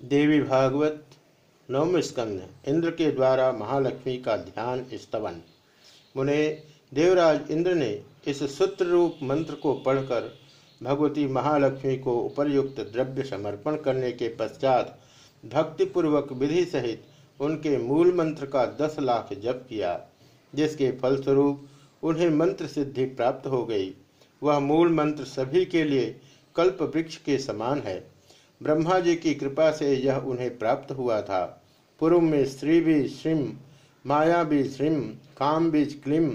देवी भागवत, नवम स्कंद, इंद्र के द्वारा महालक्ष्मी का ध्यान स्तवन। मुने देवराज इंद्र ने इस सूत्र रूप मंत्र को पढ़कर भगवती महालक्ष्मी को उपरयुक्त द्रव्य समर्पण करने के पश्चात भक्तिपूर्वक विधि सहित उनके मूल मंत्र का दस लाख जप किया, जिसके फलस्वरूप उन्हें मंत्र सिद्धि प्राप्त हो गई। वह मूल मंत्र सभी के लिए कल्प वृक्ष के समान है। ब्रह्मा जी की कृपा से यह उन्हें प्राप्त हुआ था। पूर्व में स्त्री बीज श्रीम, माया बीज श्रीम, काम बीज क्लिम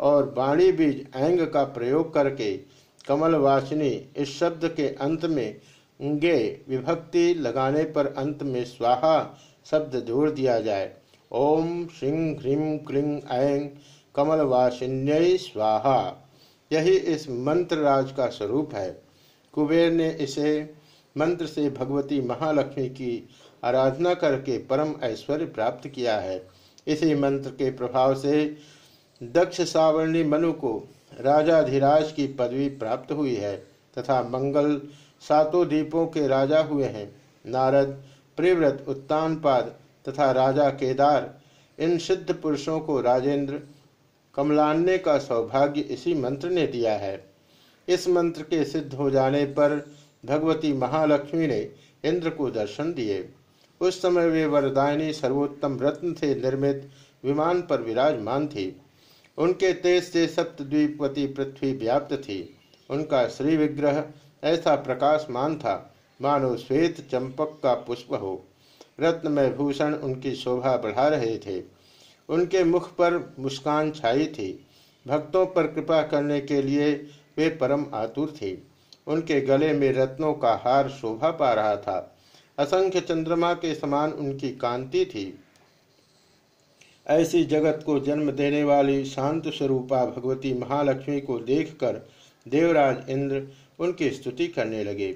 और वाणी बीज ऐंग का प्रयोग करके कमल वासिनी इस शब्द के अंत में गे विभक्ति लगाने पर अंत में स्वाहा शब्द जोड़ दिया जाए। ओम श्रीं ह्रीं क्लीं ऐं कमल वासिन्य स्वाहा। यही इस मंत्र राज का स्वरूप है। कुबेर ने इसे मंत्र से भगवती महालक्ष्मी की आराधना करके परम ऐश्वर्य प्राप्त किया है। इसी मंत्र के प्रभाव से दक्ष सावर्णी मनु को राजाधिराज की पदवी प्राप्त हुई है तथा मंगल सातों द्वीपों के राजा हुए हैं। नारद प्रिव्रत उत्तानपाद तथा राजा केदार, इन सिद्ध पुरुषों को राजेंद्र कमलान्य का सौभाग्य इसी मंत्र ने दिया है। इस मंत्र के सिद्ध हो जाने पर भगवती महालक्ष्मी ने इंद्र को दर्शन दिए। उस समय वे वरदायनी सर्वोत्तम रत्न से निर्मित विमान पर विराजमान थी। उनके तेज से सप्तद्वीपवती पृथ्वी व्याप्त थी। उनका श्री विग्रह ऐसा प्रकाशमान था, मानो श्वेत चंपक का पुष्प हो। रत्नमय भूषण उनकी शोभा बढ़ा रहे थे। उनके मुख पर मुस्कान छाई थी। भक्तों पर कृपा करने के लिए वे परम आतुर थे। उनके गले में रत्नों का हार शोभा पा रहा था। असंख्य चंद्रमा के समान उनकी कांति थी। ऐसी जगत को जन्म देने वाली शांत स्वरूपा भगवती महालक्ष्मी को देखकर देवराज इंद्र उनकी स्तुति करने लगे।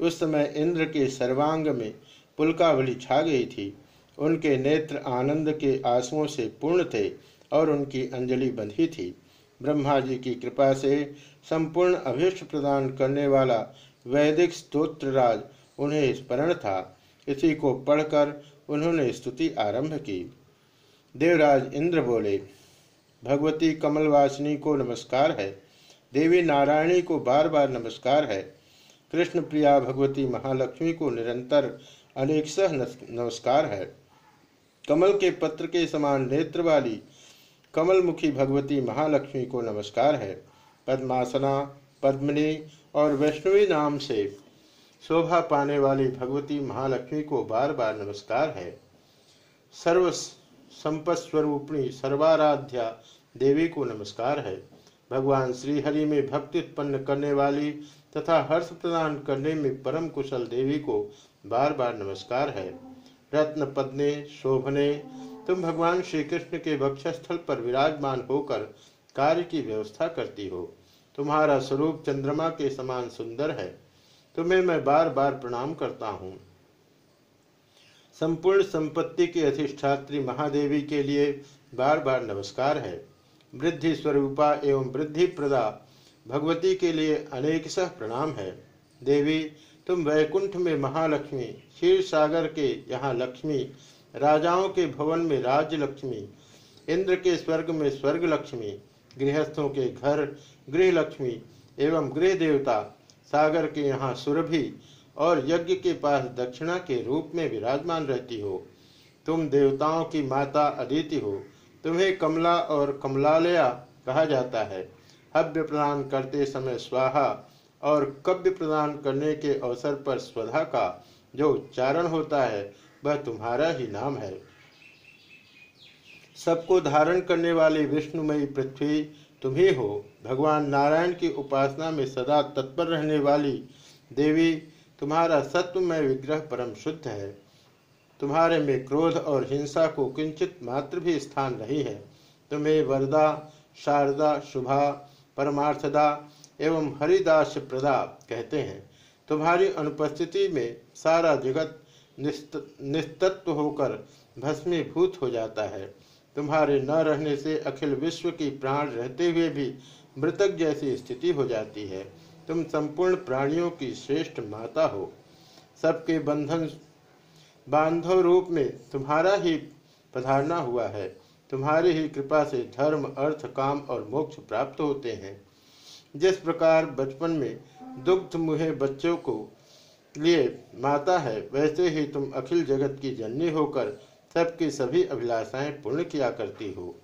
उस समय इंद्र के सर्वांग में पुलकावली छा गई थी। उनके नेत्र आनंद के आंसुओं से पूर्ण थे और उनकी अंजलि बंधी थी। ब्रह्मा जी की कृपा से संपूर्ण अभीष्ट प्रदान करने वाला वैदिक स्तोत्रराज उन्हें स्मरण था। इसी को पढ़कर उन्होंने स्तुति आरंभ की। देवराज इंद्र बोले, भगवती कमलवासिनी को नमस्कार है। देवी नारायणी को बार बार नमस्कार है। कृष्ण प्रिया भगवती महालक्ष्मी को निरंतर अनेक सह नमस्कार है। कमल के पत्र के समान नेत्र वाली कमलमुखी भगवती महालक्ष्मी को नमस्कार है। पद्मासना, पद्मिनी और वैष्णवी नाम से शोभा पाने वाली भगवती महालक्ष्मी को बार बार नमस्कार है। सर्व संपस्वरूपणी सर्वाराध्या देवी को नमस्कार है। भगवान श्रीहरि में भक्ति उत्पन्न करने वाली तथा हर्ष प्रदान करने में परम कुशल देवी को बार बार नमस्कार है। रत्न पद्ने शोभने तुम भगवान श्री कृष्ण के भक्षस्थल पर विराजमान होकर कार्य की व्यवस्था करती हो। तुम्हारा स्वरूप चंद्रमा के समान सुंदर है। तुम्हें मैं बार बार प्रणाम करता हूँ। संपूर्ण संपत्ति की अधिष्ठात्री महादेवी के लिए बार बार नमस्कार है। वृद्धि स्वरूपा एवं वृद्धि प्रदा भगवती के लिए अनेक सह प्रणाम है। देवी, तुम वैकुंठ में महालक्ष्मी क्षीर सागर के यहाँ लक्ष्मी राजाओं के भवन में राज्य लक्ष्मी इंद्र के स्वर्ग में स्वर्ग लक्ष्मी गृहस्थों के घर गृह लक्ष्मी एवं गृह देवता सागर के यहाँ सुरभि और यज्ञ के पास दक्षिणा के रूप में विराजमान रहती हो। तुम देवताओं की माता अदिति हो। तुम्हें कमला और कमलालया कहा जाता है। हव्य प्रदान करते समय स्वाहा और कव्य प्रदान करने के अवसर पर स्वधा का जो उच्चारण होता है वह तुम्हारा ही नाम है। सबको धारण करने वाली विष्णुमयी पृथ्वी, तुम ही हो। भगवान नारायण की उपासना में सदा तत्पर रहने वाली देवी, तुम्हारा सत्वमय विग्रह परम शुद्ध है। तुम्हारे में क्रोध और हिंसा को किंचित मात्र भी स्थान नहीं है। तुम्हें वरदा, शारदा, शुभा, परमार्थदा एवं हरिदास प्रदा कहते हैं। तुम्हारी अनुपस्थिति में सारा जगत निस्तत्व होकर भस्मीभूत हो जाता है। तुम्हारे न रहने से अखिल विश्व की प्राण रहते हुए भी मृतक जैसी स्थिति हो जाती है। तुम संपूर्ण प्राणियों की श्रेष्ठ माता हो। सबके बंधन, बांधव रूप में तुम्हारा ही पधारना हुआ है। तुम्हारी ही कृपा से धर्म, अर्थ, काम और मोक्ष प्राप्त होते हैं। जिस प्रकार बचपन में दुग्ध मुहे बच्चों को लिए माता है, वैसे ही तुम अखिल जगत की जननी होकर सबकी सभी अभिलाषाएँ पूर्ण किया करती हो।